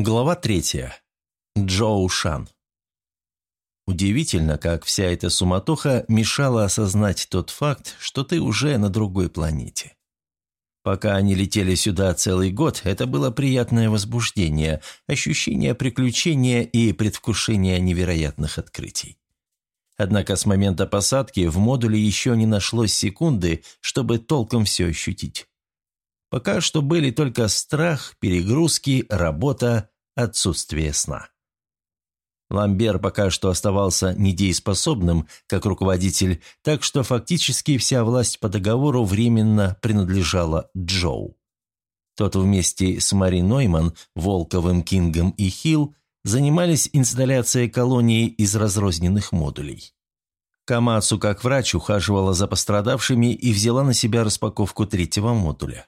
Глава третья. Джоу Шан. Удивительно, как вся эта суматоха мешала осознать тот факт, что ты уже на другой планете. Пока они летели сюда целый год, это было приятное возбуждение, ощущение приключения и предвкушение невероятных открытий. Однако с момента посадки в модуле еще не нашлось секунды, чтобы толком все ощутить. Пока что были только страх, перегрузки, работа, отсутствие сна. Ламбер пока что оставался недееспособным как руководитель, так что фактически вся власть по договору временно принадлежала Джоу. Тот вместе с Мари Нойман, Волковым, Кингом и Хилл занимались инсталляцией колонии из разрозненных модулей. Камацу, как врач, ухаживала за пострадавшими и взяла на себя распаковку третьего модуля.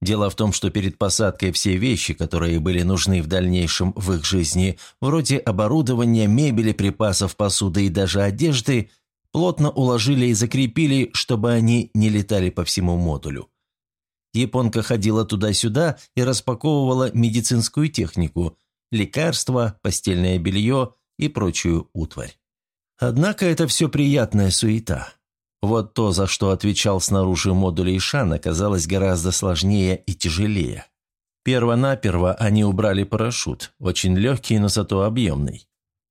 Дело в том, что перед посадкой все вещи, которые были нужны в дальнейшем в их жизни, вроде оборудования, мебели, припасов, посуды и даже одежды, плотно уложили и закрепили, чтобы они не летали по всему модулю. Японка ходила туда-сюда и распаковывала медицинскую технику, лекарства, постельное белье и прочую утварь. Однако это все приятная суета. Вот то, за что отвечал снаружи модуля Ишан, оказалось гораздо сложнее и тяжелее. Первонаперво они убрали парашют, очень легкий, но зато объемный.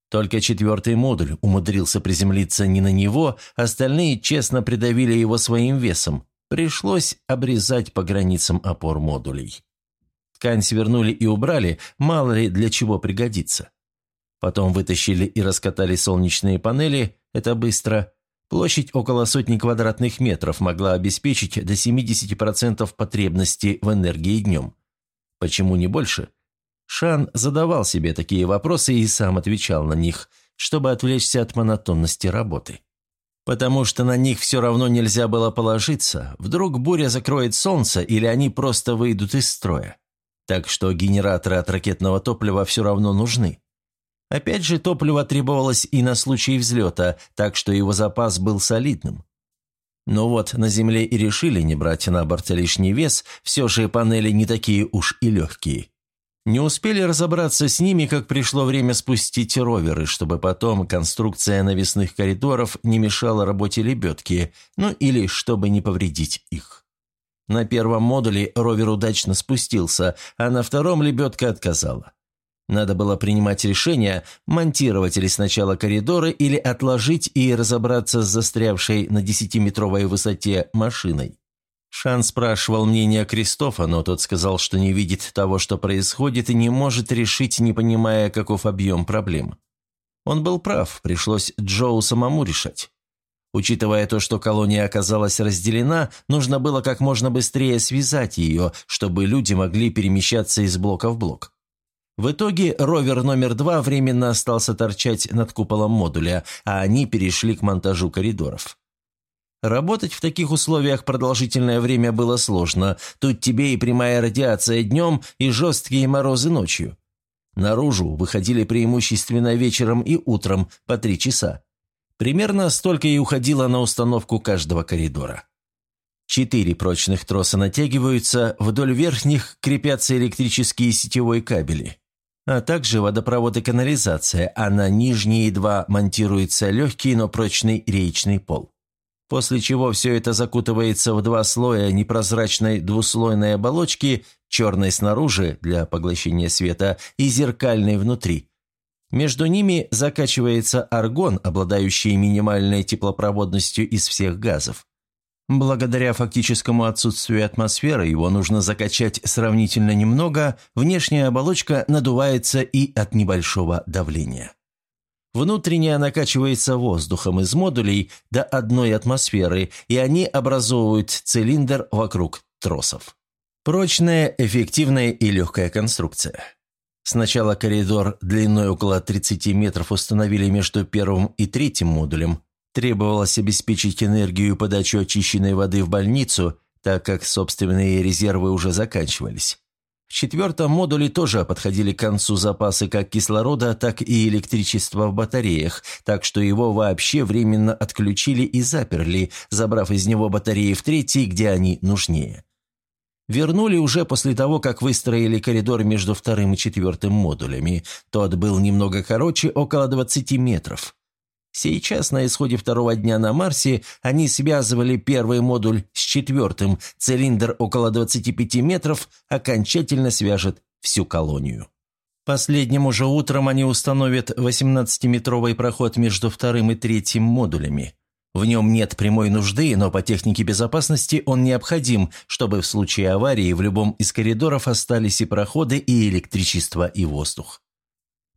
Только четвертый модуль умудрился приземлиться не на него, остальные честно придавили его своим весом. Пришлось обрезать по границам опор модулей. Ткань свернули и убрали, мало ли для чего пригодится. Потом вытащили и раскатали солнечные панели, это быстро – Площадь около сотни квадратных метров могла обеспечить до 70% потребности в энергии днем. Почему не больше? Шан задавал себе такие вопросы и сам отвечал на них, чтобы отвлечься от монотонности работы. Потому что на них все равно нельзя было положиться, вдруг буря закроет солнце или они просто выйдут из строя. Так что генераторы от ракетного топлива все равно нужны. Опять же, топливо требовалось и на случай взлета, так что его запас был солидным. Но вот на Земле и решили не брать на борт лишний вес, все же панели не такие уж и легкие. Не успели разобраться с ними, как пришло время спустить роверы, чтобы потом конструкция навесных коридоров не мешала работе лебедки, ну или чтобы не повредить их. На первом модуле ровер удачно спустился, а на втором лебедка отказала. Надо было принимать решение, монтировать ли сначала коридоры или отложить и разобраться с застрявшей на десятиметровой высоте машиной. Шан спрашивал мнение Кристофа, но тот сказал, что не видит того, что происходит, и не может решить, не понимая, каков объем проблем. Он был прав, пришлось Джоу самому решать. Учитывая то, что колония оказалась разделена, нужно было как можно быстрее связать ее, чтобы люди могли перемещаться из блока в блок. В итоге ровер номер два временно остался торчать над куполом модуля, а они перешли к монтажу коридоров. Работать в таких условиях продолжительное время было сложно. Тут тебе и прямая радиация днем, и жесткие морозы ночью. Наружу выходили преимущественно вечером и утром по три часа. Примерно столько и уходило на установку каждого коридора. Четыре прочных троса натягиваются, вдоль верхних крепятся электрические сетевой кабели а также водопровод и канализация, а на нижние два монтируется легкий, но прочный речный пол. После чего все это закутывается в два слоя непрозрачной двуслойной оболочки, черной снаружи для поглощения света и зеркальной внутри. Между ними закачивается аргон, обладающий минимальной теплопроводностью из всех газов. Благодаря фактическому отсутствию атмосферы его нужно закачать сравнительно немного, внешняя оболочка надувается и от небольшого давления. Внутренняя накачивается воздухом из модулей до одной атмосферы, и они образовывают цилиндр вокруг тросов. Прочная, эффективная и легкая конструкция. Сначала коридор длиной около 30 метров установили между первым и третьим модулем, Требовалось обеспечить энергию и подачу очищенной воды в больницу, так как собственные резервы уже заканчивались. В четвертом модуле тоже подходили к концу запасы как кислорода, так и электричества в батареях, так что его вообще временно отключили и заперли, забрав из него батареи в третий, где они нужнее. Вернули уже после того, как выстроили коридор между вторым и четвертым модулями. Тот был немного короче, около 20 метров. Сейчас, на исходе второго дня на Марсе, они связывали первый модуль с четвертым. Цилиндр около 25 метров окончательно свяжет всю колонию. Последним уже утром они установят 18-метровый проход между вторым и третьим модулями. В нем нет прямой нужды, но по технике безопасности он необходим, чтобы в случае аварии в любом из коридоров остались и проходы, и электричество, и воздух.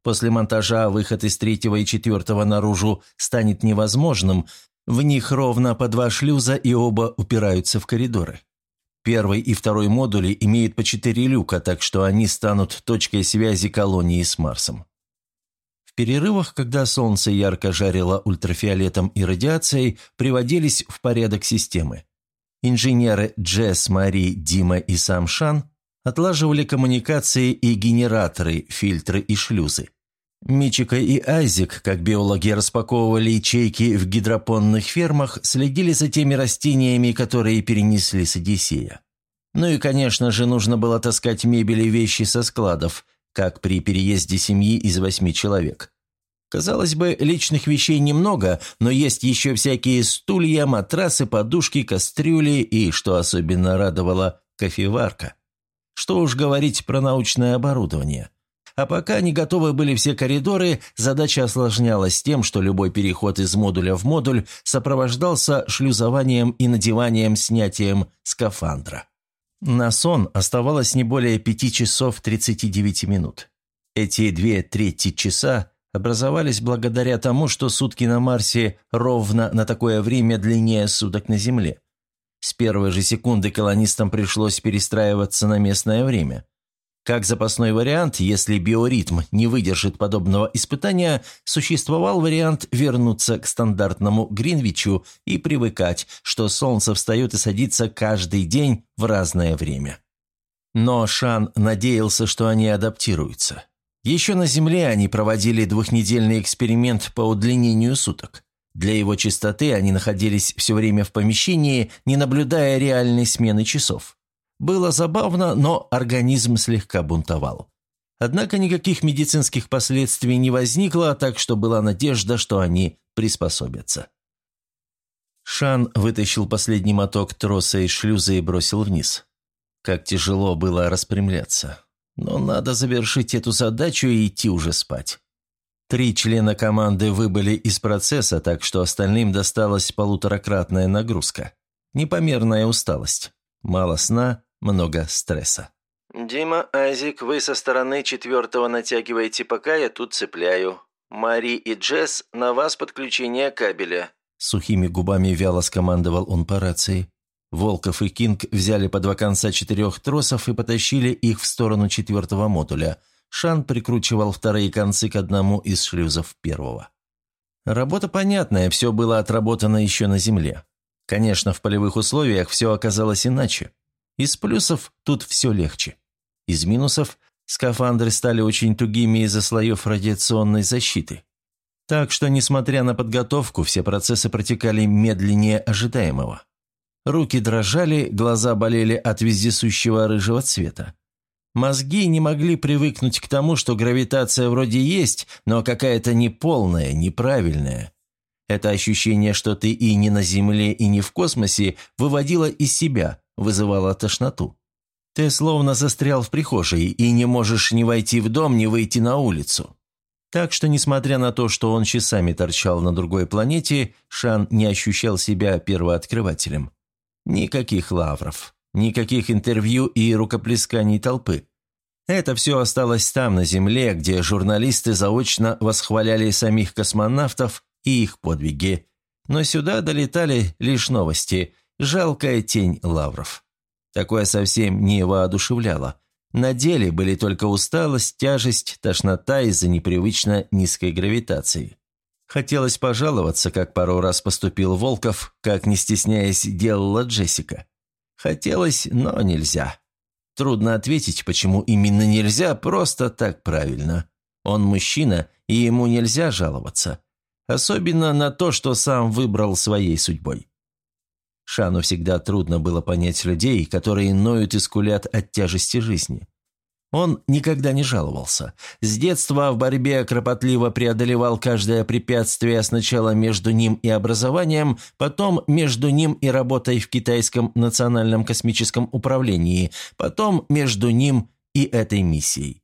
После монтажа выход из третьего и четвертого наружу станет невозможным, в них ровно по два шлюза и оба упираются в коридоры. Первый и второй модули имеют по четыре люка, так что они станут точкой связи колонии с Марсом. В перерывах, когда солнце ярко жарило ультрафиолетом и радиацией, приводились в порядок системы. Инженеры Джесс, Мари, Дима и сам Шан отлаживали коммуникации и генераторы, фильтры и шлюзы. Мичика и Айзек, как биологи распаковывали ячейки в гидропонных фермах, следили за теми растениями, которые перенесли с Одиссея. Ну и, конечно же, нужно было таскать мебель и вещи со складов – как при переезде семьи из восьми человек. Казалось бы, личных вещей немного, но есть еще всякие стулья, матрасы, подушки, кастрюли и, что особенно радовало, кофеварка. Что уж говорить про научное оборудование. А пока не готовы были все коридоры, задача осложнялась тем, что любой переход из модуля в модуль сопровождался шлюзованием и надеванием снятием скафандра. На сон оставалось не более пяти часов 39 минут. Эти две трети часа образовались благодаря тому, что сутки на Марсе ровно на такое время длиннее суток на Земле. С первой же секунды колонистам пришлось перестраиваться на местное время. Как запасной вариант, если биоритм не выдержит подобного испытания, существовал вариант вернуться к стандартному Гринвичу и привыкать, что солнце встает и садится каждый день в разное время. Но Шан надеялся, что они адаптируются. Еще на Земле они проводили двухнедельный эксперимент по удлинению суток. Для его чистоты они находились все время в помещении, не наблюдая реальной смены часов. Было забавно, но организм слегка бунтовал. Однако никаких медицинских последствий не возникло, так что была надежда, что они приспособятся. Шан вытащил последний моток троса из шлюза и бросил вниз. Как тяжело было распрямляться. Но надо завершить эту задачу и идти уже спать. Три члена команды выбыли из процесса, так что остальным досталась полуторакратная нагрузка. Непомерная усталость. Мало сна, много стресса. «Дима, Айзик, вы со стороны четвертого натягиваете, пока я тут цепляю. Мари и Джесс, на вас подключение кабеля». Сухими губами вяло скомандовал он по рации. Волков и Кинг взяли по два конца четырех тросов и потащили их в сторону четвертого модуля. Шан прикручивал вторые концы к одному из шлюзов первого. Работа понятная, все было отработано еще на Земле. Конечно, в полевых условиях все оказалось иначе. Из плюсов тут все легче. Из минусов скафандры стали очень тугими из-за слоев радиационной защиты. Так что, несмотря на подготовку, все процессы протекали медленнее ожидаемого. Руки дрожали, глаза болели от вездесущего рыжего цвета. Мозги не могли привыкнуть к тому, что гравитация вроде есть, но какая-то неполная, неправильная. Это ощущение, что ты и не на Земле, и не в космосе, выводило из себя, вызывала тошноту. Ты словно застрял в прихожей и не можешь ни войти в дом, ни выйти на улицу. Так что, несмотря на то, что он часами торчал на другой планете, Шан не ощущал себя первооткрывателем. Никаких лавров, никаких интервью и рукоплесканий толпы. Это все осталось там, на Земле, где журналисты заочно восхваляли самих космонавтов и их подвиги. Но сюда долетали лишь новости, Жалкая тень лавров. Такое совсем не воодушевляло. На деле были только усталость, тяжесть, тошнота из-за непривычно низкой гравитации. Хотелось пожаловаться, как пару раз поступил Волков, как, не стесняясь, делала Джессика. Хотелось, но нельзя. Трудно ответить, почему именно нельзя, просто так правильно. Он мужчина, и ему нельзя жаловаться. Особенно на то, что сам выбрал своей судьбой. Шану всегда трудно было понять людей, которые ноют и скулят от тяжести жизни. Он никогда не жаловался. С детства в борьбе кропотливо преодолевал каждое препятствие сначала между ним и образованием, потом между ним и работой в Китайском национальном космическом управлении, потом между ним и этой миссией.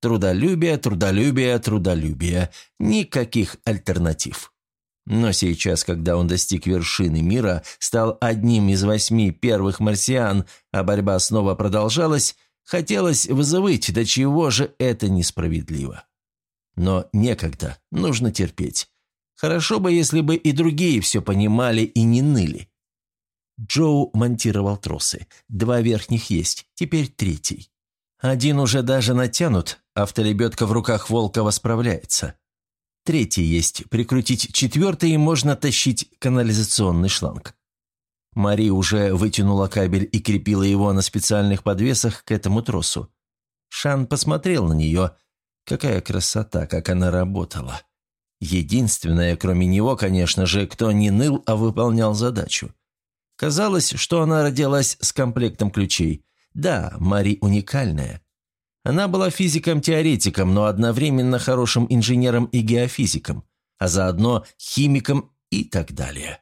Трудолюбие, трудолюбие, трудолюбие. Никаких альтернатив. Но сейчас, когда он достиг вершины мира, стал одним из восьми первых марсиан, а борьба снова продолжалась, Хотелось вызывать, до чего же это несправедливо. Но некогда, нужно терпеть. Хорошо бы, если бы и другие все понимали и не ныли. Джоу монтировал тросы. Два верхних есть, теперь третий. Один уже даже натянут, автолебедка в руках Волкова справляется. Третий есть, прикрутить четвертый и можно тащить канализационный шланг. Мари уже вытянула кабель и крепила его на специальных подвесах к этому тросу. Шан посмотрел на нее. Какая красота, как она работала. Единственная, кроме него, конечно же, кто не ныл, а выполнял задачу. Казалось, что она родилась с комплектом ключей. Да, Мари уникальная. Она была физиком-теоретиком, но одновременно хорошим инженером и геофизиком, а заодно химиком и так далее.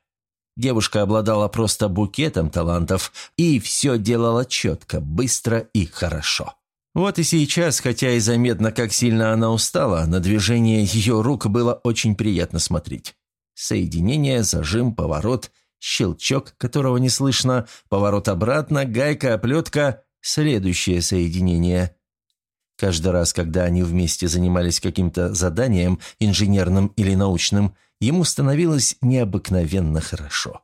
Девушка обладала просто букетом талантов и все делала четко, быстро и хорошо. Вот и сейчас, хотя и заметно, как сильно она устала, на движение ее рук было очень приятно смотреть. Соединение, зажим, поворот, щелчок, которого не слышно, поворот обратно, гайка, оплетка, следующее соединение. Каждый раз, когда они вместе занимались каким-то заданием, инженерным или научным – ему становилось необыкновенно хорошо.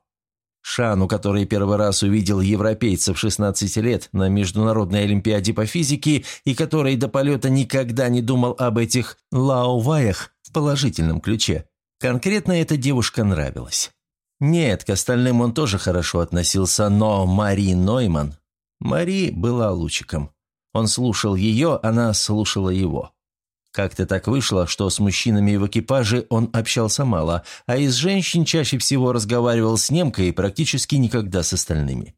Шану, который первый раз увидел европейцев 16 лет на Международной Олимпиаде по физике и который до полета никогда не думал об этих лауваях в положительном ключе, конкретно эта девушка нравилась. Нет, к остальным он тоже хорошо относился, но Мари Нойман... Мари была лучиком. Он слушал ее, она слушала его. Как-то так вышло, что с мужчинами в экипаже он общался мало, а из женщин чаще всего разговаривал с немкой и практически никогда с остальными.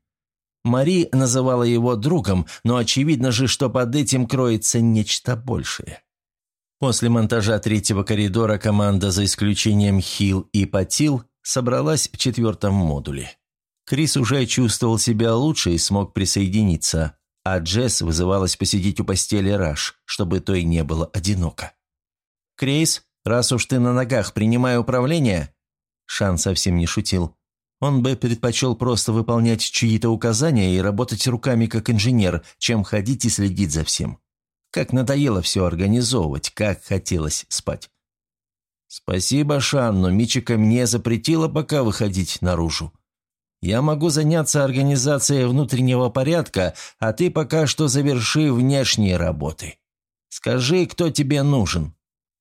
Мари называла его другом, но очевидно же, что под этим кроется нечто большее. После монтажа третьего коридора команда, за исключением Хил и Патил, собралась в четвертом модуле. Крис уже чувствовал себя лучше и смог присоединиться, а Джесс вызывалась посидеть у постели Раш, чтобы той не было одиноко. «Крейс, раз уж ты на ногах, принимай управление!» Шан совсем не шутил. Он бы предпочел просто выполнять чьи-то указания и работать руками как инженер, чем ходить и следить за всем. Как надоело все организовывать, как хотелось спать. «Спасибо, Шан, но Мичика мне запретила пока выходить наружу», я могу заняться организацией внутреннего порядка, а ты пока что заверши внешние работы. Скажи, кто тебе нужен».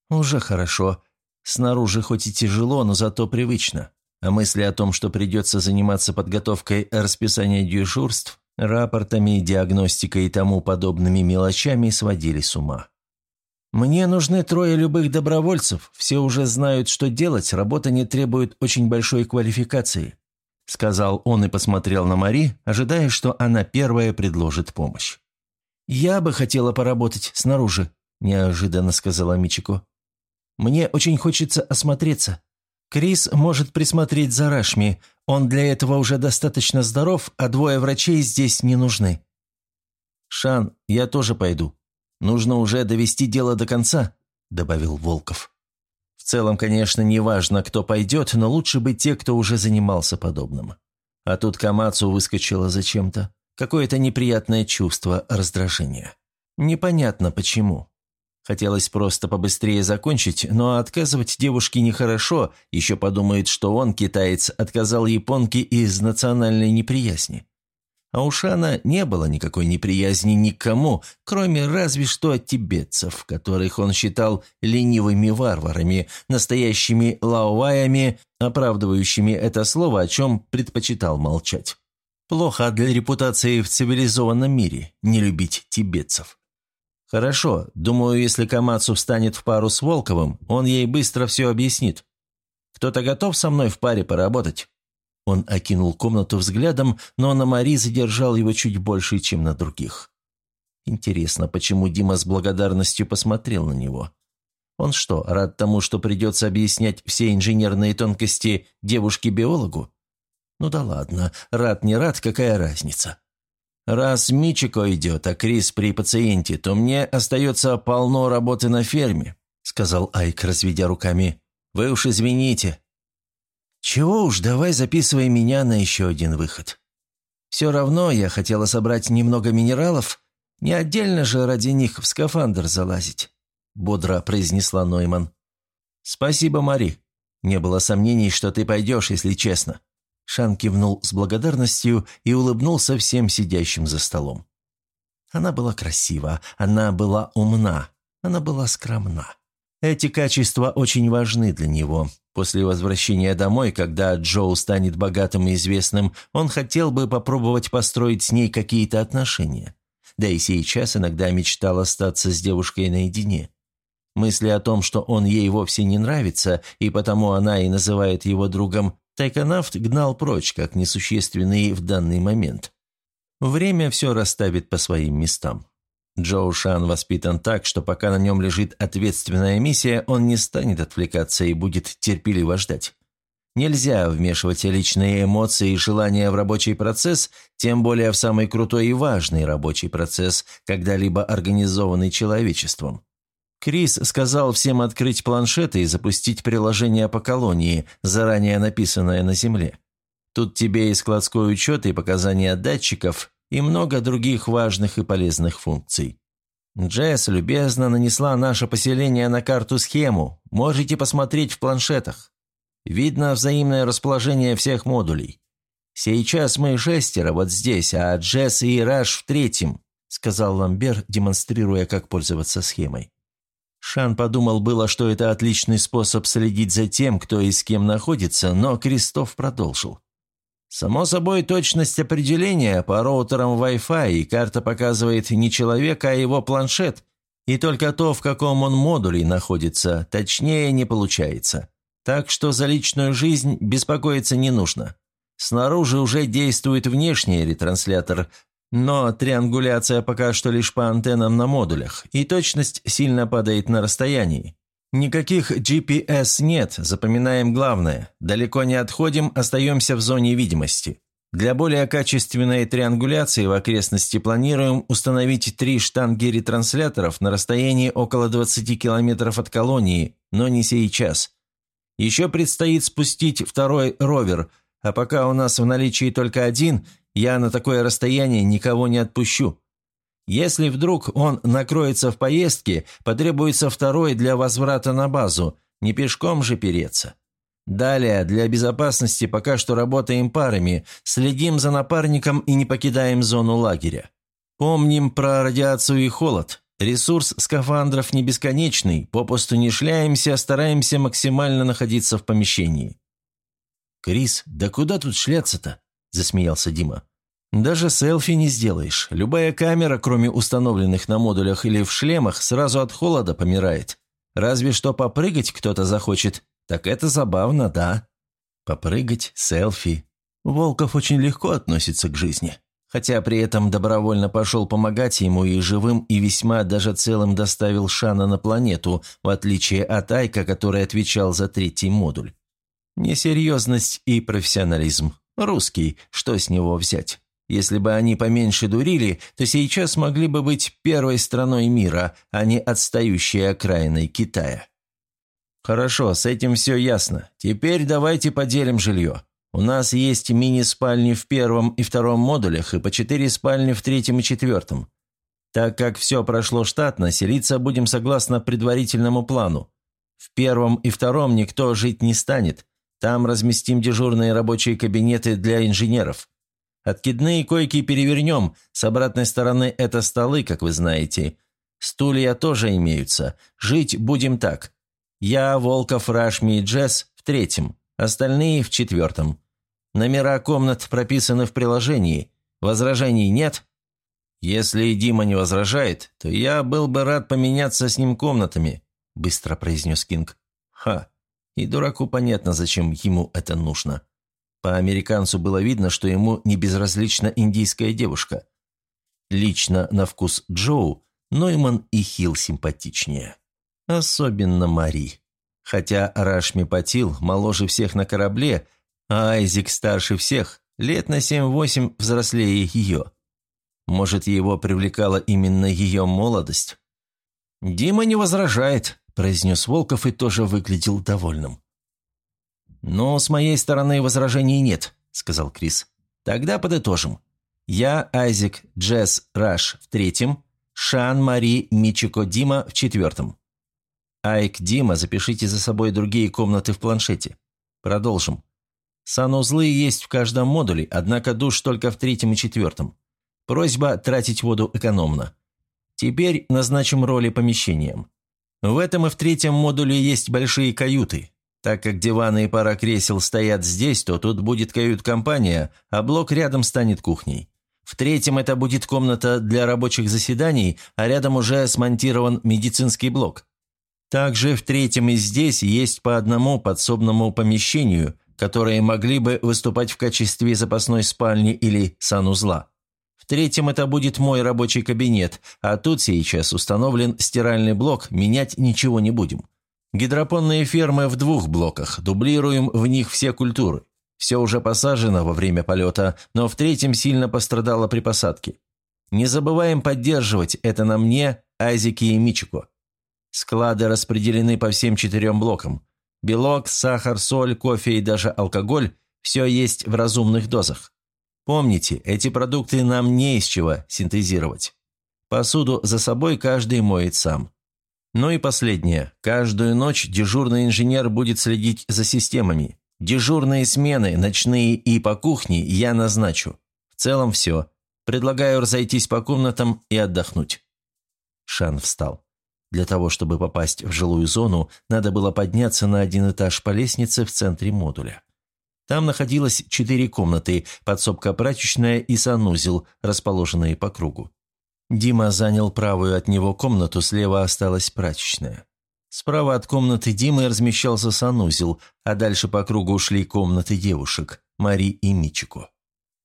«Уже хорошо. Снаружи хоть и тяжело, но зато привычно. А мысли о том, что придется заниматься подготовкой расписания дежурств, рапортами, диагностикой и тому подобными мелочами сводили с ума. «Мне нужны трое любых добровольцев. Все уже знают, что делать, работа не требует очень большой квалификации сказал он и посмотрел на Мари, ожидая, что она первая предложит помощь. «Я бы хотела поработать снаружи», – неожиданно сказала Мичико. «Мне очень хочется осмотреться. Крис может присмотреть за Рашми. Он для этого уже достаточно здоров, а двое врачей здесь не нужны». «Шан, я тоже пойду. Нужно уже довести дело до конца», – добавил Волков целом, конечно, не важно, кто пойдет, но лучше бы те, кто уже занимался подобным. А тут Камацу выскочила зачем-то. Какое-то неприятное чувство раздражения. Непонятно почему. Хотелось просто побыстрее закончить, но отказывать девушке нехорошо, еще подумает, что он, китаец, отказал японке из национальной неприязни. А у Шана не было никакой неприязни никому, кроме разве что от тибетцев, которых он считал ленивыми варварами, настоящими лаоваями, оправдывающими это слово, о чем предпочитал молчать. Плохо для репутации в цивилизованном мире не любить тибетцев. Хорошо, думаю, если Камацу встанет в пару с Волковым, он ей быстро все объяснит. Кто-то готов со мной в паре поработать? Он окинул комнату взглядом, но на Мари задержал его чуть больше, чем на других. Интересно, почему Дима с благодарностью посмотрел на него? Он что, рад тому, что придется объяснять все инженерные тонкости девушке-биологу? Ну да ладно, рад не рад, какая разница? Раз Мичико идет, а Крис при пациенте, то мне остается полно работы на ферме», сказал Айк, разведя руками. «Вы уж извините». «Чего уж, давай записывай меня на еще один выход. Все равно я хотела собрать немного минералов, не отдельно же ради них в скафандр залазить», бодро произнесла Нойман. «Спасибо, Мари. Не было сомнений, что ты пойдешь, если честно». Шан кивнул с благодарностью и улыбнулся всем сидящим за столом. Она была красива, она была умна, она была скромна. Эти качества очень важны для него. После возвращения домой, когда Джоу станет богатым и известным, он хотел бы попробовать построить с ней какие-то отношения. Да и сейчас иногда мечтал остаться с девушкой наедине. Мысли о том, что он ей вовсе не нравится, и потому она и называет его другом, Тайконавт гнал прочь, как несущественный в данный момент. Время все расставит по своим местам. Джоу Шан воспитан так, что пока на нем лежит ответственная миссия, он не станет отвлекаться и будет терпеливо ждать. Нельзя вмешивать личные эмоции и желания в рабочий процесс, тем более в самый крутой и важный рабочий процесс, когда-либо организованный человечеством. Крис сказал всем открыть планшеты и запустить приложение по колонии, заранее написанное на Земле. Тут тебе и складской учет, и показания датчиков, и много других важных и полезных функций. Джесс любезно нанесла наше поселение на карту-схему. Можете посмотреть в планшетах. Видно взаимное расположение всех модулей. Сейчас мы шестеро вот здесь, а Джесс и Раш в третьем», сказал Ламбер, демонстрируя, как пользоваться схемой. Шан подумал было, что это отличный способ следить за тем, кто и с кем находится, но Крестов продолжил. Само собой, точность определения по роутерам Wi-Fi и карта показывает не человека, а его планшет, и только то, в каком он модуле находится, точнее не получается. Так что за личную жизнь беспокоиться не нужно. Снаружи уже действует внешний ретранслятор, но триангуляция пока что лишь по антеннам на модулях, и точность сильно падает на расстоянии. Никаких GPS нет, запоминаем главное. Далеко не отходим, остаемся в зоне видимости. Для более качественной триангуляции в окрестности планируем установить три штанги ретрансляторов на расстоянии около 20 километров от колонии, но не сейчас. Еще предстоит спустить второй ровер, а пока у нас в наличии только один, я на такое расстояние никого не отпущу. Если вдруг он накроется в поездке, потребуется второй для возврата на базу, не пешком же переться. Далее, для безопасности пока что работаем парами, следим за напарником и не покидаем зону лагеря. Помним про радиацию и холод. Ресурс скафандров не бесконечный, попусту не шляемся, стараемся максимально находиться в помещении. «Крис, да куда тут шляться-то?» – засмеялся Дима. «Даже селфи не сделаешь. Любая камера, кроме установленных на модулях или в шлемах, сразу от холода помирает. Разве что попрыгать кто-то захочет. Так это забавно, да?» Попрыгать, селфи. Волков очень легко относится к жизни. Хотя при этом добровольно пошел помогать ему и живым, и весьма даже целым доставил Шана на планету, в отличие от Айка, который отвечал за третий модуль. Несерьезность и профессионализм. Русский, что с него взять? Если бы они поменьше дурили, то сейчас могли бы быть первой страной мира, а не отстающей окраиной Китая. Хорошо, с этим все ясно. Теперь давайте поделим жилье. У нас есть мини-спальни в первом и втором модулях и по четыре спальни в третьем и четвертом. Так как все прошло штатно, селиться будем согласно предварительному плану. В первом и втором никто жить не станет. Там разместим дежурные рабочие кабинеты для инженеров. Откидные койки перевернем, с обратной стороны это столы, как вы знаете. Стулья тоже имеются. Жить будем так. Я, Волков, Рашми и Джесс в третьем, остальные в четвертом. Номера комнат прописаны в приложении. Возражений нет? Если Дима не возражает, то я был бы рад поменяться с ним комнатами», – быстро произнес Кинг. «Ха, и дураку понятно, зачем ему это нужно». По американцу было видно, что ему не безразлична индийская девушка. Лично на вкус Джоу Нойман и Хилл симпатичнее. Особенно Мари. Хотя Рашми Патил моложе всех на корабле, а Айзик старше всех, лет на 7-8 взрослее ее. Может, его привлекала именно ее молодость? «Дима не возражает», – произнес Волков и тоже выглядел довольным. «Но с моей стороны возражений нет», – сказал Крис. «Тогда подытожим. Я, Айзек, Джесс, Раш в третьем, Шан, Мари, Мичико, Дима в четвертом. Айк, Дима, запишите за собой другие комнаты в планшете. Продолжим. Санузлы есть в каждом модуле, однако душ только в третьем и четвертом. Просьба тратить воду экономно. Теперь назначим роли помещениям. В этом и в третьем модуле есть большие каюты. Так как диваны и пара кресел стоят здесь, то тут будет кают-компания, а блок рядом станет кухней. В третьем это будет комната для рабочих заседаний, а рядом уже смонтирован медицинский блок. Также в третьем и здесь есть по одному подсобному помещению, которые могли бы выступать в качестве запасной спальни или санузла. В третьем это будет мой рабочий кабинет, а тут сейчас установлен стиральный блок, менять ничего не будем. Гидропонные фермы в двух блоках, дублируем в них все культуры. Все уже посажено во время полета, но в третьем сильно пострадало при посадке. Не забываем поддерживать это на мне, Айзеке и Мичико. Склады распределены по всем четырем блокам. Белок, сахар, соль, кофе и даже алкоголь – все есть в разумных дозах. Помните, эти продукты нам не из чего синтезировать. Посуду за собой каждый моет сам. Ну и последнее. Каждую ночь дежурный инженер будет следить за системами. Дежурные смены, ночные и по кухне я назначу. В целом все. Предлагаю разойтись по комнатам и отдохнуть». Шан встал. Для того, чтобы попасть в жилую зону, надо было подняться на один этаж по лестнице в центре модуля. Там находилось четыре комнаты, подсобка прачечная и санузел, расположенные по кругу. Дима занял правую от него комнату, слева осталась прачечная. Справа от комнаты Димы размещался санузел, а дальше по кругу ушли комнаты девушек, Мари и Мичико.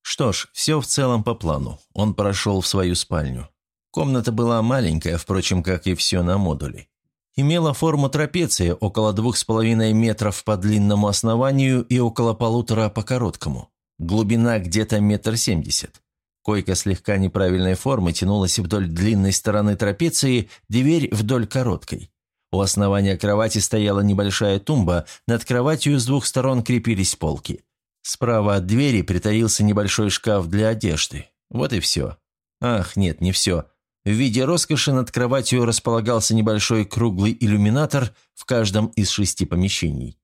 Что ж, все в целом по плану. Он прошел в свою спальню. Комната была маленькая, впрочем, как и все на модуле. Имела форму трапеции, около двух с половиной метров по длинному основанию и около полутора по короткому. Глубина где-то метр семьдесят. Койка слегка неправильной формы тянулась вдоль длинной стороны трапеции, дверь вдоль короткой. У основания кровати стояла небольшая тумба, над кроватью с двух сторон крепились полки. Справа от двери притаился небольшой шкаф для одежды. Вот и все. Ах, нет, не все. В виде роскоши над кроватью располагался небольшой круглый иллюминатор в каждом из шести помещений.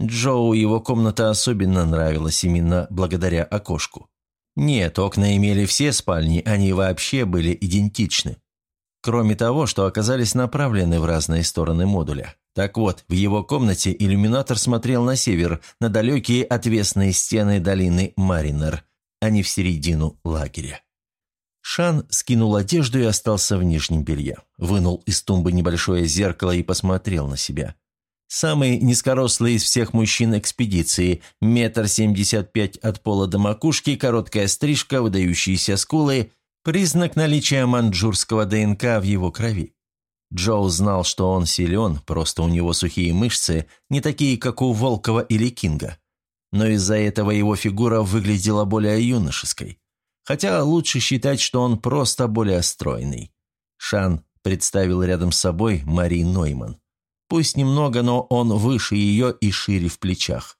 Джоу его комната особенно нравилась именно благодаря окошку. Нет, окна имели все спальни, они вообще были идентичны. Кроме того, что оказались направлены в разные стороны модуля. Так вот, в его комнате иллюминатор смотрел на север, на далекие отвесные стены долины Маринер, а не в середину лагеря. Шан скинул одежду и остался в нижнем белье. Вынул из тумбы небольшое зеркало и посмотрел на себя. Самый низкорослый из всех мужчин экспедиции, метр семьдесят пять от пола до макушки, короткая стрижка, выдающиеся скулы, Признак наличия маньчжурского ДНК в его крови. Джоу знал, что он силен, просто у него сухие мышцы, не такие, как у Волкова или Кинга. Но из-за этого его фигура выглядела более юношеской. Хотя лучше считать, что он просто более стройный. Шан представил рядом с собой Мари Нойман. Пусть немного, но он выше ее и шире в плечах.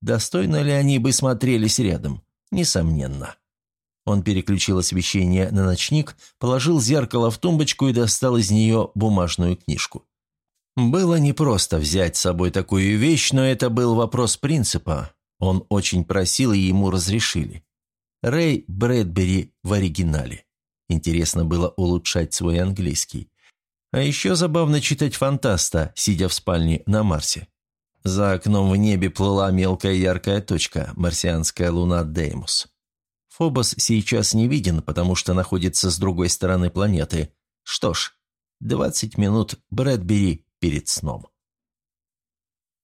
Достойно ли они бы смотрелись рядом? Несомненно. Он переключил освещение на ночник, положил зеркало в тумбочку и достал из нее бумажную книжку. Было непросто взять с собой такую вещь, но это был вопрос принципа. Он очень просил, и ему разрешили. Рэй Брэдбери в оригинале. Интересно было улучшать свой английский. А еще забавно читать фантаста, сидя в спальне на Марсе. За окном в небе плыла мелкая яркая точка, марсианская луна Деймус. Фобос сейчас не виден, потому что находится с другой стороны планеты. Что ж, 20 минут Брэдбери перед сном.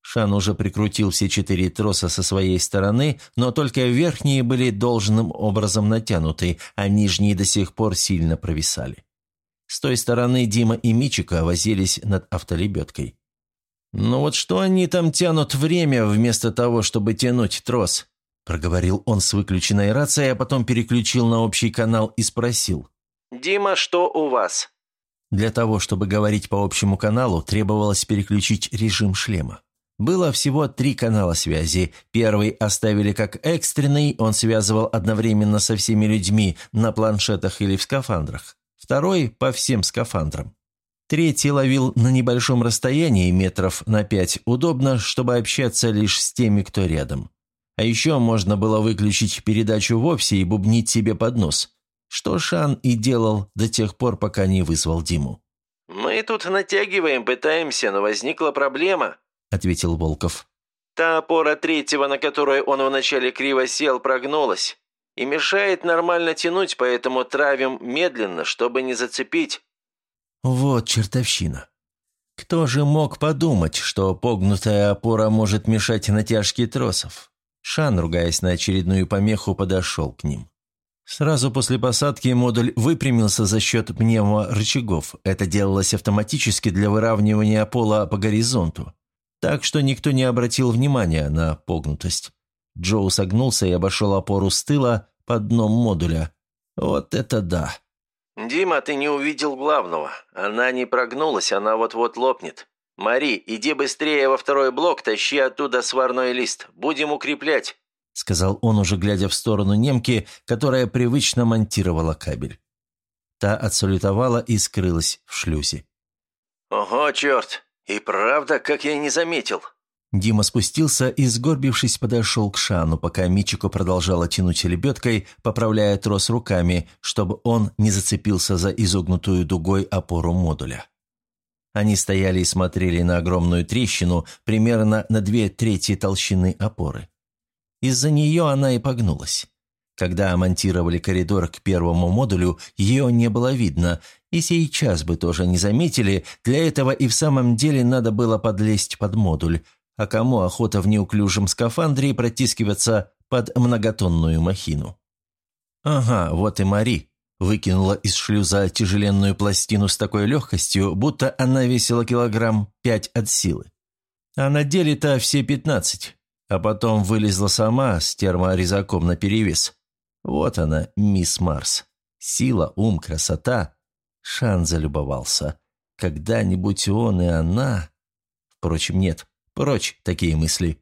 Шан уже прикрутил все четыре троса со своей стороны, но только верхние были должным образом натянуты, а нижние до сих пор сильно провисали. С той стороны Дима и Мичика возились над автолебедкой. «Ну вот что они там тянут время вместо того, чтобы тянуть трос?» Проговорил он с выключенной рацией, а потом переключил на общий канал и спросил. «Дима, что у вас?» Для того, чтобы говорить по общему каналу, требовалось переключить режим шлема. Было всего три канала связи. Первый оставили как экстренный, он связывал одновременно со всеми людьми на планшетах или в скафандрах второй – по всем скафандрам. Третий ловил на небольшом расстоянии, метров на пять, удобно, чтобы общаться лишь с теми, кто рядом. А еще можно было выключить передачу вовсе и бубнить себе под нос, что Шан и делал до тех пор, пока не вызвал Диму. «Мы тут натягиваем, пытаемся, но возникла проблема», – ответил Волков. «Та опора третьего, на которую он вначале криво сел, прогнулась и мешает нормально тянуть, поэтому травим медленно, чтобы не зацепить». «Вот чертовщина. Кто же мог подумать, что погнутая опора может мешать натяжке тросов?» Шан, ругаясь на очередную помеху, подошел к ним. Сразу после посадки модуль выпрямился за счет пневморычагов. Это делалось автоматически для выравнивания пола по горизонту. Так что никто не обратил внимания на погнутость. Джоу согнулся и обошел опору с тыла под дном модуля. Вот это да! «Дима, ты не увидел главного. Она не прогнулась, она вот-вот лопнет. Мари, иди быстрее во второй блок, тащи оттуда сварной лист. Будем укреплять», — сказал он, уже глядя в сторону немки, которая привычно монтировала кабель. Та отсалютовала и скрылась в шлюзе. «Ого, черт! И правда, как я не заметил!» Дима спустился и, сгорбившись, подошел к Шану, пока Мичико продолжала тянуть лебедкой, поправляя трос руками, чтобы он не зацепился за изогнутую дугой опору модуля. Они стояли и смотрели на огромную трещину, примерно на две трети толщины опоры. Из-за нее она и погнулась. Когда монтировали коридор к первому модулю, ее не было видно, и сейчас бы тоже не заметили, для этого и в самом деле надо было подлезть под модуль, а кому охота в неуклюжем скафандре протискиваться под многотонную махину? Ага, вот и Мари. Выкинула из шлюза тяжеленную пластину с такой легкостью, будто она весила килограмм пять от силы. А на деле-то все пятнадцать. А потом вылезла сама с терморезаком наперевес. Вот она, мисс Марс. Сила, ум, красота. Шан залюбовался. Когда-нибудь он и она... Впрочем, нет. Прочь такие мысли.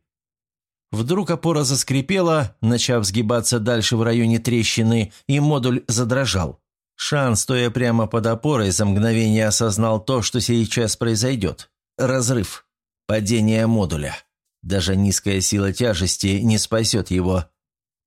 Вдруг опора заскрипела, начав сгибаться дальше в районе трещины, и модуль задрожал. Шан, стоя прямо под опорой, за мгновение осознал то, что сейчас произойдет. Разрыв. Падение модуля. Даже низкая сила тяжести не спасет его.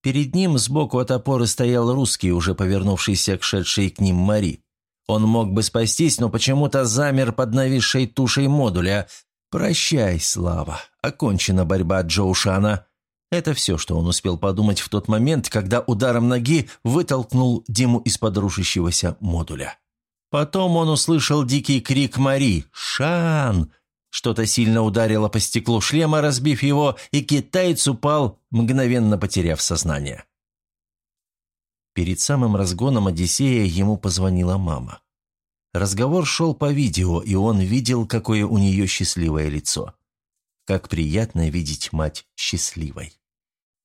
Перед ним сбоку от опоры стоял русский, уже повернувшийся к шедшей к ним Мари. Он мог бы спастись, но почему-то замер под нависшей тушей модуля, «Прощай, Слава. Окончена борьба Джоушана». Это все, что он успел подумать в тот момент, когда ударом ноги вытолкнул Диму из-под рушащегося модуля. Потом он услышал дикий крик Мари «Шан!». Что-то сильно ударило по стеклу шлема, разбив его, и китаец упал, мгновенно потеряв сознание. Перед самым разгоном Одиссея ему позвонила мама. Разговор шел по видео, и он видел, какое у нее счастливое лицо. Как приятно видеть мать счастливой.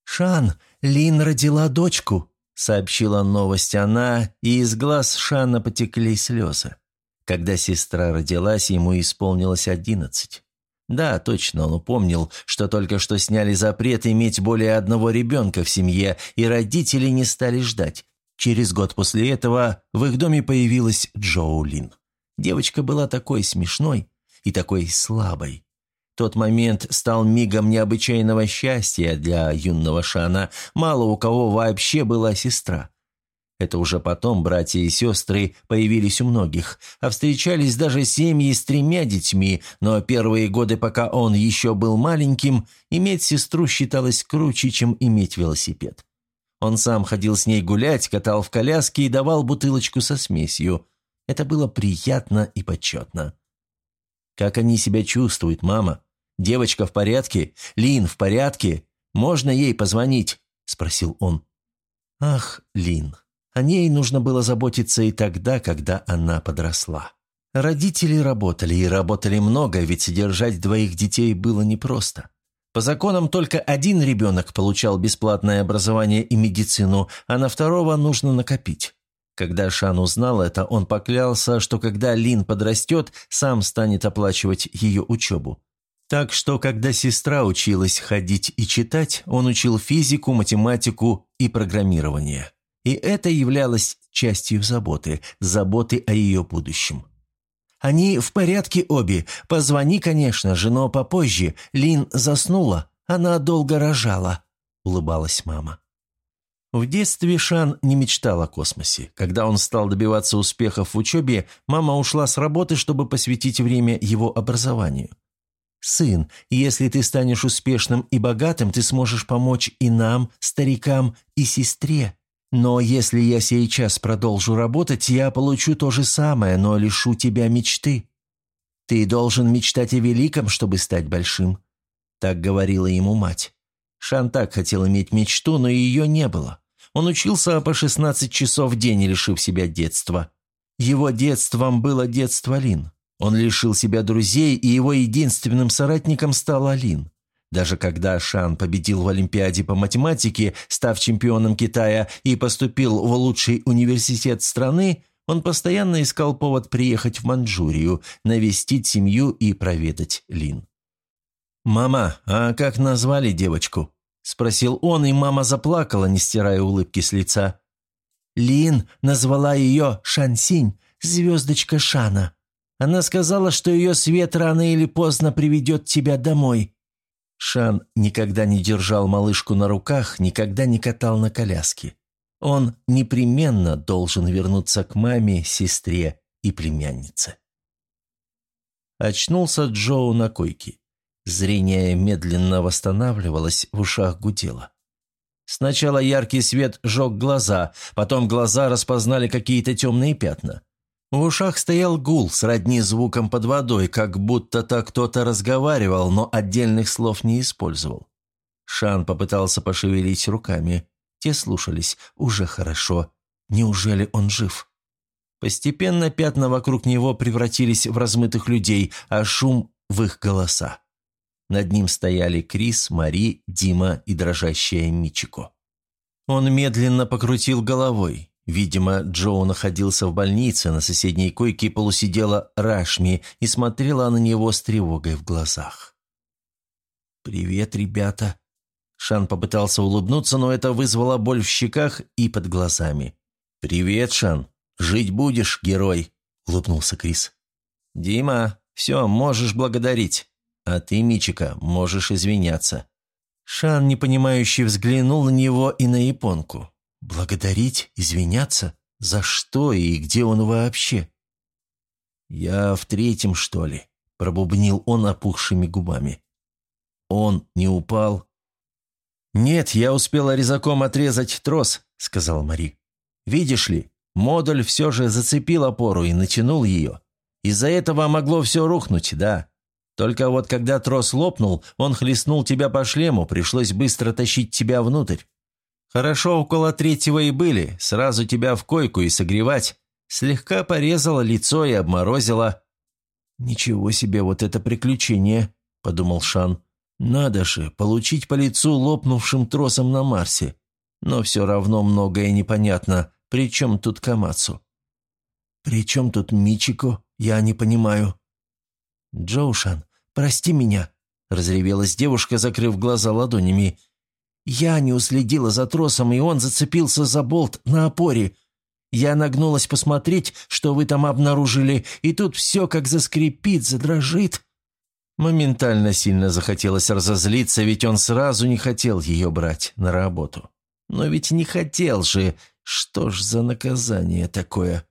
«Шан, Лин родила дочку», — сообщила новость она, и из глаз Шана потекли слезы. Когда сестра родилась, ему исполнилось одиннадцать. Да, точно, он упомнил, что только что сняли запрет иметь более одного ребенка в семье, и родители не стали ждать. Через год после этого в их доме появилась Джоулин. Девочка была такой смешной и такой слабой. Тот момент стал мигом необычайного счастья для юного Шана. Мало у кого вообще была сестра. Это уже потом братья и сестры появились у многих, а встречались даже семьи с тремя детьми, но первые годы, пока он еще был маленьким, иметь сестру считалось круче, чем иметь велосипед. Он сам ходил с ней гулять, катал в коляске и давал бутылочку со смесью. Это было приятно и почетно. «Как они себя чувствуют, мама?» Девочка в порядке? Лин в порядке? Можно ей позвонить?» – спросил он. «Ах, Лин, о ней нужно было заботиться и тогда, когда она подросла. Родители работали, и работали много, ведь содержать двоих детей было непросто. По законам только один ребенок получал бесплатное образование и медицину, а на второго нужно накопить. Когда Шан узнал это, он поклялся, что когда Лин подрастет, сам станет оплачивать ее учебу. Так что, когда сестра училась ходить и читать, он учил физику, математику и программирование. И это являлось частью заботы, заботы о ее будущем. «Они в порядке обе. Позвони, конечно же, но попозже. Лин заснула. Она долго рожала», — улыбалась мама. В детстве Шан не мечтал о космосе. Когда он стал добиваться успехов в учебе, мама ушла с работы, чтобы посвятить время его образованию. «Сын, если ты станешь успешным и богатым, ты сможешь помочь и нам, старикам, и сестре. Но если я сейчас продолжу работать, я получу то же самое, но лишу тебя мечты. Ты должен мечтать о великом, чтобы стать большим», – так говорила ему мать. Шан так хотел иметь мечту, но ее не было. Он учился по 16 часов в день, лишив себя детства. Его детством было детство Лин. Он лишил себя друзей, и его единственным соратником стал Алин. Даже когда Шан победил в Олимпиаде по математике, став чемпионом Китая и поступил в лучший университет страны, он постоянно искал повод приехать в Манчжурию, навестить семью и проведать Лин. «Мама, а как назвали девочку?» – спросил он, и мама заплакала, не стирая улыбки с лица. Лин назвала ее Шансинь, звездочка Шана. Она сказала, что ее свет рано или поздно приведет тебя домой. Шан никогда не держал малышку на руках, никогда не катал на коляске. Он непременно должен вернуться к маме, сестре и племяннице. Очнулся Джоу на койке. Зрение медленно восстанавливалось, в ушах гудело. Сначала яркий свет жег глаза, потом глаза распознали какие-то темные пятна. В ушах стоял гул, сродни звуком под водой, как будто так кто-то разговаривал, но отдельных слов не использовал. Шан попытался пошевелить руками. Те слушались. Уже хорошо. Неужели он жив? Постепенно пятна вокруг него превратились в размытых людей, а шум – в их голоса. Над ним стояли Крис, Мари, Дима и дрожащая Мичико. Он медленно покрутил головой. Видимо, Джоу находился в больнице, на соседней койке полусидела Рашми и смотрела на него с тревогой в глазах. «Привет, ребята!» Шан попытался улыбнуться, но это вызвало боль в щеках и под глазами. «Привет, Шан! Жить будешь, герой!» – улыбнулся Крис. «Дима, все, можешь благодарить. А ты, Мичика, можешь извиняться». Шан, непонимающе, взглянул на него и на японку. Благодарить? Извиняться? За что и где он вообще? «Я в третьем, что ли?» – пробубнил он опухшими губами. «Он не упал?» «Нет, я успела резаком отрезать трос», – сказал Мари. «Видишь ли, модуль все же зацепил опору и натянул ее. Из-за этого могло все рухнуть, да. Только вот когда трос лопнул, он хлестнул тебя по шлему, пришлось быстро тащить тебя внутрь. Хорошо около третьего и были, сразу тебя в койку и согревать. Слегка порезала лицо и обморозила». «Ничего себе вот это приключение», — подумал Шан. «Надо же, получить по лицу лопнувшим тросом на Марсе. Но все равно многое непонятно. При чем тут Камацу?» «При чем тут Мичико? Я не понимаю». «Джоушан, прости меня», — разревелась девушка, закрыв глаза ладонями. Я не уследила за тросом, и он зацепился за болт на опоре. Я нагнулась посмотреть, что вы там обнаружили, и тут все как заскрипит, задрожит». Моментально сильно захотелось разозлиться, ведь он сразу не хотел ее брать на работу. Но ведь не хотел же. Что ж за наказание такое?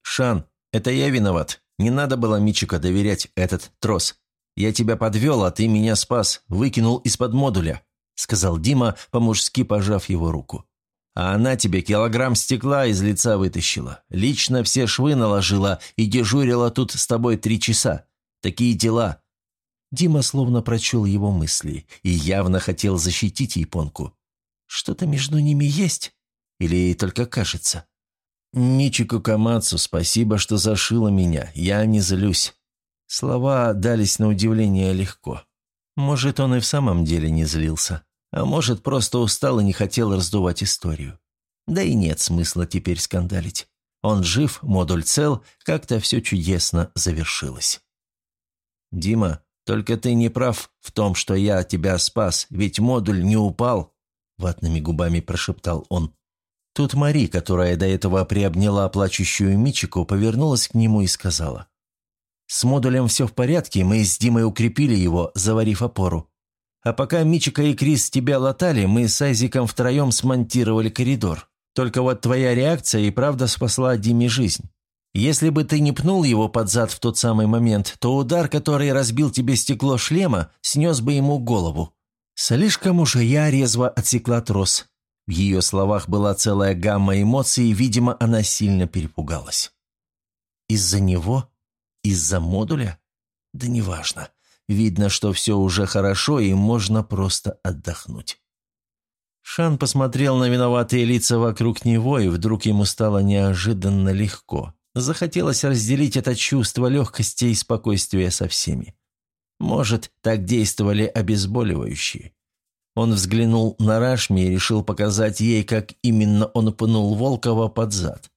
«Шан, это я виноват. Не надо было Мичика доверять этот трос. Я тебя подвел, а ты меня спас, выкинул из-под модуля. — сказал Дима, по-мужски пожав его руку. «А она тебе килограмм стекла из лица вытащила. Лично все швы наложила и дежурила тут с тобой три часа. Такие дела». Дима словно прочел его мысли и явно хотел защитить японку. Что-то между ними есть? Или только кажется? «Мичику Камацу, спасибо, что зашила меня. Я не злюсь». Слова дались на удивление легко. Может, он и в самом деле не злился. А может, просто устал и не хотел раздувать историю. Да и нет смысла теперь скандалить. Он жив, модуль цел, как-то все чудесно завершилось. «Дима, только ты не прав в том, что я тебя спас, ведь модуль не упал», — ватными губами прошептал он. Тут Мари, которая до этого приобняла плачущую Мичику, повернулась к нему и сказала. «С модулем все в порядке, мы с Димой укрепили его, заварив опору. А пока Мичика и Крис тебя латали, мы с Айзиком втроем смонтировали коридор. Только вот твоя реакция и правда спасла Диме жизнь. Если бы ты не пнул его под зад в тот самый момент, то удар, который разбил тебе стекло шлема, снес бы ему голову. Слишком уж я резво отсекла трос. В ее словах была целая гамма эмоций, и, видимо, она сильно перепугалась. Из-за него? Из-за модуля? Да неважно. Видно, что все уже хорошо, и можно просто отдохнуть. Шан посмотрел на виноватые лица вокруг него, и вдруг ему стало неожиданно легко. Захотелось разделить это чувство легкости и спокойствия со всеми. Может, так действовали обезболивающие. Он взглянул на Рашми и решил показать ей, как именно он пнул Волкова под зад.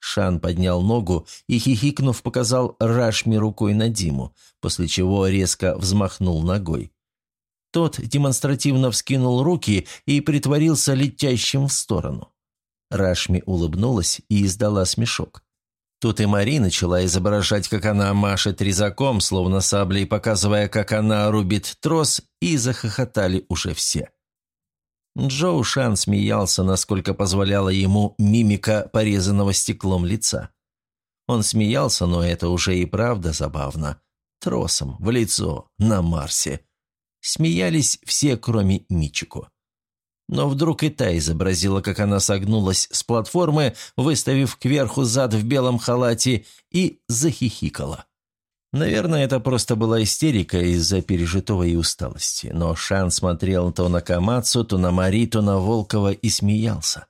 Шан поднял ногу и, хихикнув, показал Рашми рукой на Диму, после чего резко взмахнул ногой. Тот демонстративно вскинул руки и притворился летящим в сторону. Рашми улыбнулась и издала смешок. Тут и Мари начала изображать, как она машет резаком, словно саблей, показывая, как она рубит трос, и захохотали уже все. Джоу Шан смеялся, насколько позволяла ему мимика порезанного стеклом лица. Он смеялся, но это уже и правда забавно. Тросом, в лицо, на Марсе. Смеялись все, кроме Мичико. Но вдруг и та изобразила, как она согнулась с платформы, выставив кверху зад в белом халате, и захихикала. Наверное, это просто была истерика из-за пережитого и усталости, но Шан смотрел то на Камацу, то на Мари, то на Волкова и смеялся.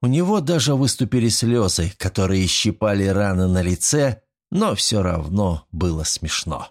У него даже выступили слезы, которые щипали раны на лице, но все равно было смешно.